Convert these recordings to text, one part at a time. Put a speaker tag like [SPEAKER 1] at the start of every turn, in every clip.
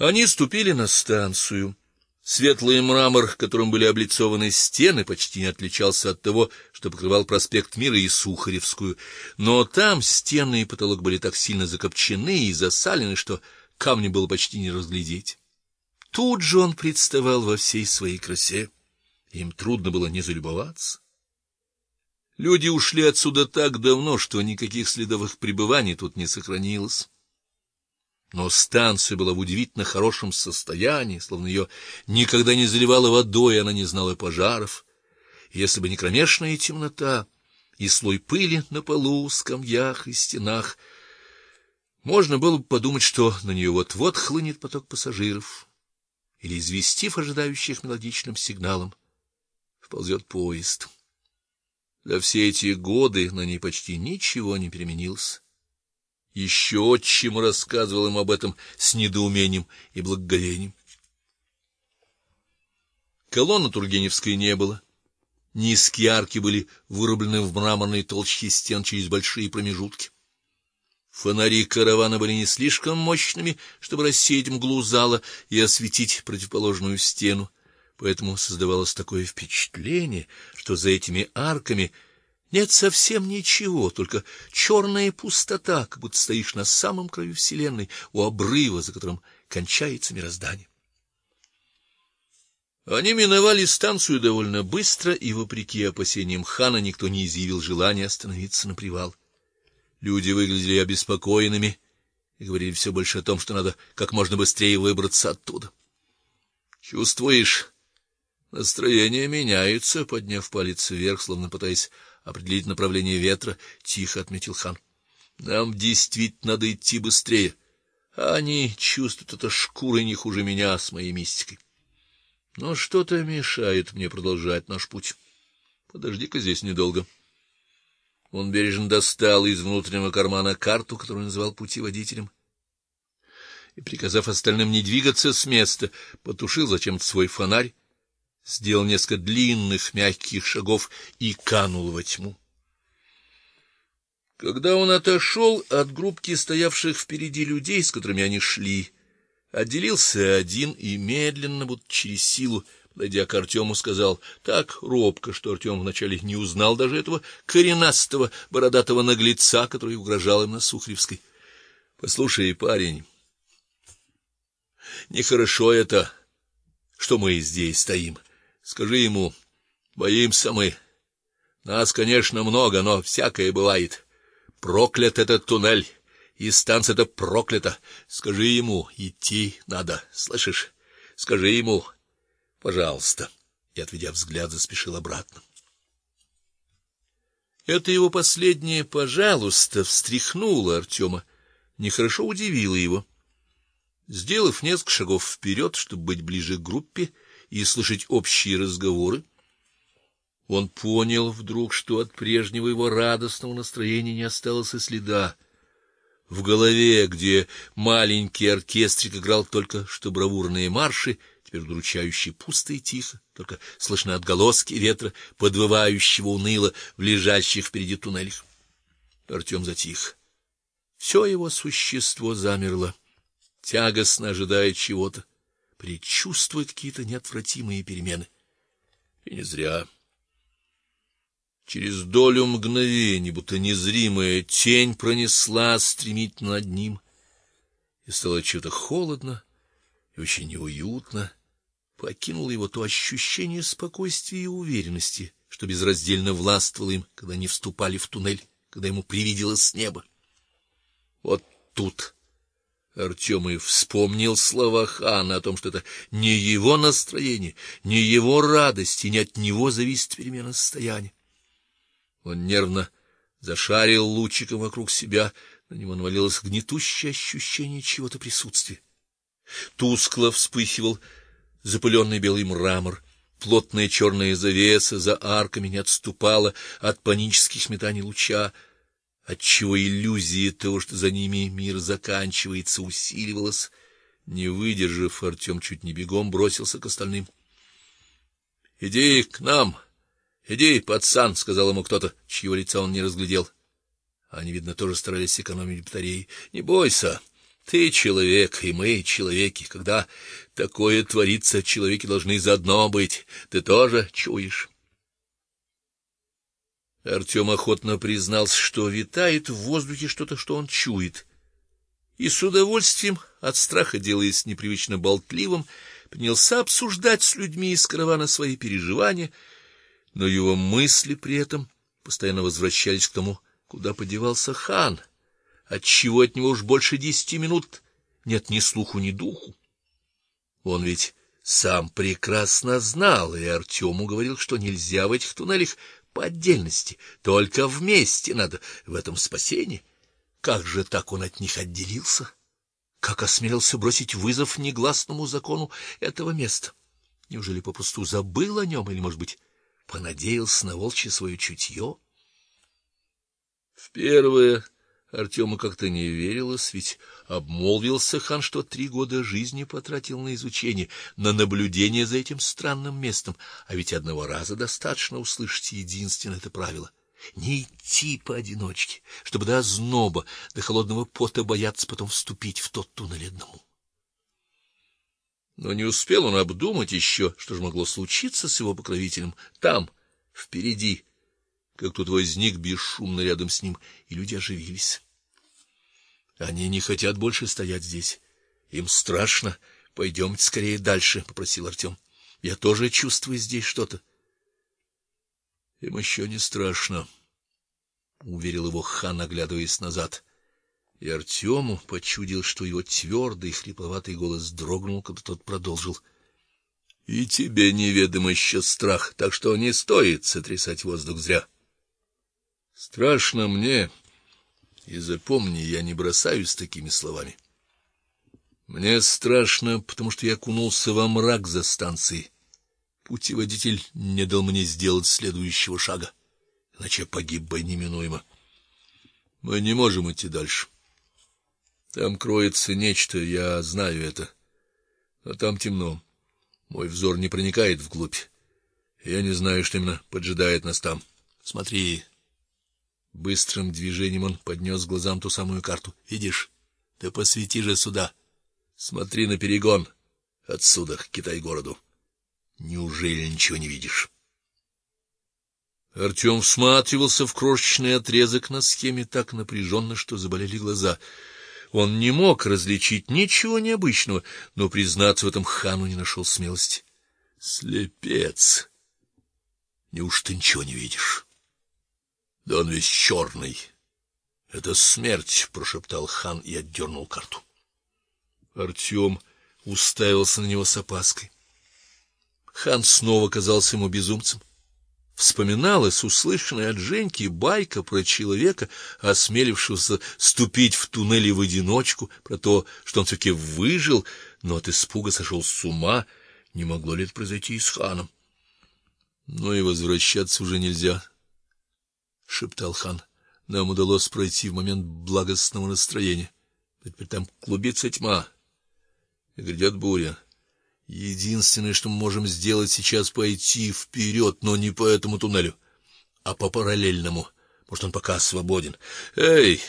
[SPEAKER 1] Они ступили на станцию. Светлый мрамор, которым были облицованы стены, почти не отличался от того, что покрывал проспект Мира и Сухаревскую, но там стены и потолок были так сильно закопчены и засалены, что камни было почти не разглядеть. Тут же он представал во всей своей красе. Им трудно было не залюбоваться. Люди ушли отсюда так давно, что никаких следов их пребывания тут не сохранилось. Но станция была в удивительно хорошем состоянии, словно ее никогда не заливало водой, она не знала пожаров. Если бы не кромешная темнота и слой пыли на полу, скамьях и стенах, можно было бы подумать, что на нее вот-вот хлынет поток пассажиров, или известив ожидающих мелодичным сигналом, вползет поезд. За все эти годы на ней почти ничего не переменилось. Еще отчим рассказывал им об этом с недоумением и благоговением. Колонны Тургеневской не было. Низкие арки были вырублены в мраморной толще стен через большие промежутки. Фонари каравана были не слишком мощными, чтобы рассеять мглу зала и осветить противоположную стену, поэтому создавалось такое впечатление, что за этими арками нет совсем ничего, только черная пустота, как будто стоишь на самом краю вселенной, у обрыва, за которым кончается мироздание. Они миновали станцию довольно быстро, и вопреки опасениям хана никто не изъявил желания остановиться на привал. Люди выглядели обеспокоенными и говорили все больше о том, что надо как можно быстрее выбраться оттуда. Чувствуешь, настроение меняется, подняв палец вверх, словно пытаясь определить направление ветра, тихо отметил хан. Нам действительно надо идти быстрее. они чувствуют это шкурой не хуже меня с моей мистикой. Но что-то мешает мне продолжать наш путь. Подожди-ка здесь недолго. Он бережно достал из внутреннего кармана карту, которую называл путеводителем, и приказав остальным не двигаться с места, потушил зачем-то свой фонарь сделал несколько длинных мягких шагов и канул во тьму. Когда он отошел от группки стоявших впереди людей, с которыми они шли, отделился один и медленно, будто через силу, подойдя к Артему, сказал так робко, что Артем вначале не узнал даже этого коренастого бородатого наглеца, который угрожал им на Сухаревской. Послушай, парень, нехорошо это, что мы здесь стоим. Скажи ему, боимся мы. Нас, конечно, много, но всякое бывает. Проклят этот туннель, и станция-то проклята. Скажи ему, идти надо, слышишь? Скажи ему, пожалуйста. И отведя взгляд, заспешил обратно. Это его последнее пожалуйста встряхнуло Артема, нехорошо удивило его. Сделав несколько шагов вперед, чтобы быть ближе к группе, и слышать общие разговоры, он понял вдруг, что от прежнего его радостного настроения не осталось и следа. В голове, где маленький оркестрик играл только что бравурные марши, теперь удручающе пусто и тихо, только слышны отголоски ветра, подвывающего уныло в лежащих впереди туннелях. Артем затих. Все его существо замерло, тягостно ожидая чего-то предчувствуя какие-то неотвратимые перемены. И не зря. Через долю мгновений, будто незримая тень пронесла стремительно над ним, и стало что-то холодно и очень неуютно. Покинуло его то ощущение спокойствия и уверенности, что безраздельно властвовало им, когда они вступали в туннель, когда ему привиделось с неба. Вот тут Артем и вспомнил слова хана о том, что это не его настроение, не его радость, и не от него зависит перемена состояния. Он нервно зашарил лучиком вокруг себя, на него навалилось гнетущее ощущение чего-то присутствия. Тускло вспыхивал запыленный белый мрамор, плотная черная завеса за арками не отступала от панических метаний луча отчего иллюзия того, что за ними мир заканчивается, усиливалась. Не выдержав, Артем чуть не бегом бросился к остальным. "Иди к нам. Иди, пацан", сказал ему кто-то, чьего лица он не разглядел. Они, видно, тоже старались экономить батареи. "Не бойся. Ты человек, и мы человеки. Когда такое творится, человеки должны заодно быть. Ты тоже чуешь. Артем охотно признался, что витает в воздухе что-то, что он чует. И с удовольствием, от страха делаясь непривычно болтливым, принялся обсуждать с людьми из каравана свои переживания, но его мысли при этом постоянно возвращались к тому, куда подевался хан, отчего от него уж больше десяти минут нет ни слуху, ни духу. Он ведь сам прекрасно знал, и Артему говорил, что нельзя в этих туннелях по отдельности, только вместе надо, в этом спасение. Как же так он от них отделился? Как осмелился бросить вызов негласному закону этого места? Неужели попросту забыл о нем или, может быть, понадеялся на волчье свое чутье? В первое Артему как-то не верилось, ведь обмолвился хан, что три года жизни потратил на изучение, на наблюдение за этим странным местом, а ведь одного раза достаточно услышать единственное это правило не идти поодиночке, чтобы до озноба, до холодного пота бояться потом вступить в тот туннель одному. Но не успел он обдумать еще, что же могло случиться с его покровителем там, впереди, как тут возник бесшумно рядом с ним, и люди оживились. Они не хотят больше стоять здесь. Им страшно. Пойдемте скорее дальше, попросил Артем. Я тоже чувствую здесь что-то. Им еще не страшно, уверил его хан, оглядываясь назад. И Артему почудил, что его твердый хрипловатый голос дрогнул, когда тот продолжил: "И тебе неведом еще страх, так что не стоит сотрясать воздух зря. Страшно мне, и запомни, я не бросаюсь такими словами. Мне страшно, потому что я окунулся во мрак за станцией Путеводитель не дал мне сделать следующего шага, иначе погиб бы неминуемо. Мы не можем идти дальше. Там кроется нечто, я знаю это. А там темно. Мой взор не проникает вглубь. Я не знаю, что именно поджидает нас там. Смотри. Быстрым движением он поднес глазам ту самую карту. Видишь? Ты посвети же сюда. Смотри на перегон отсюда к Китай-городу. Неужели ничего не видишь? Артем всматривался в крошечный отрезок на схеме так напряженно, что заболели глаза. Он не мог различить ничего необычного, но признаться в этом хану не нашел смелости. Слепец. Неужто ничего не видишь? Да он весь черный. Это смерть, прошептал хан и отдернул карту. Артем уставился на него с опаской. Хан снова казался ему безумцем. Вспоминалась услышанная от Женьки байка про человека, осмелившегося ступить в туннели в одиночку, про то, что он все таки выжил, но от испуга сошел с ума. Не могло ли это произойти и с ханом? Но и возвращаться уже нельзя, шептал хан. Нам удалось пройти в момент благостного настроения. Теперь там клубится тьма. И грядет буря. Единственное, что мы можем сделать сейчас пойти вперед, но не по этому туннелю, а по параллельному. Может, он пока свободен. Эй,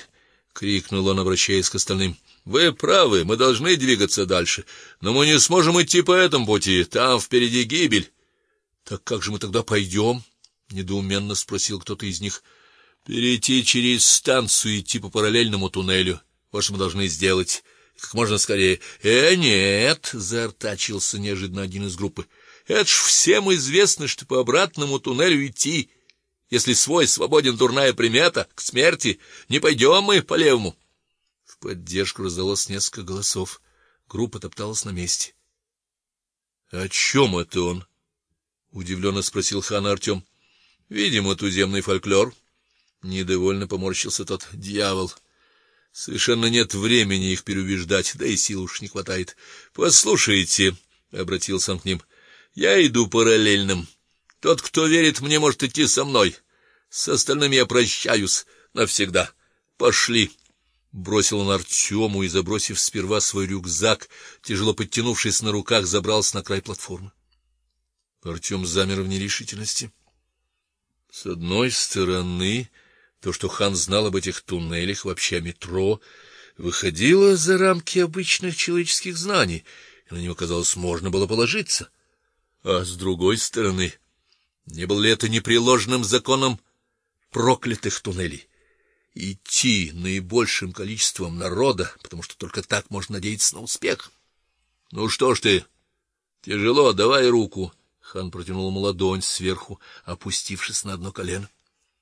[SPEAKER 1] крикнул он, обращаясь к остальным. Вы правы, мы должны двигаться дальше, но мы не сможем идти по этому пути, там впереди гибель. Так как же мы тогда пойдем? Недоуменно спросил кто-то из них. Перейти через станцию идти по параллельному туннелю. Вот что мы должны сделать как можно скорее. Э, нет, заортачился неожиданно один из группы. Это ж всем известно, что по обратному туннелю идти, если свой свободен дурная примета к смерти, не пойдем мы по левому. В поддержку раздалось несколько голосов. Группа топталась на месте. О чем это он? удивленно спросил хан Артем. Видимо, туземный фольклор. Недовольно поморщился тот дьявол. Совершенно нет времени их переубеждать, да и сил уж не хватает. Послушайте, обратился он к ним. Я иду параллельным. Тот, кто верит мне, может идти со мной. С остальными я прощаюсь навсегда. Пошли. Бросил он Артему и, забросив сперва свой рюкзак, тяжело подтянувшись на руках, забрался на край платформы. Артем замер в нерешительности. С одной стороны, то, что хан знал об этих туннелях, вообще о метро, выходило за рамки обычных человеческих знаний, и на него, казалось, можно было положиться. А с другой стороны, не был ли это непреложным законом проклятых туннелей? Идти наибольшим количеством народа, потому что только так можно надеяться на успех. Ну что ж ты? Тяжело, давай руку. Хан протянул ему ладонь сверху, опустившись на одно колено.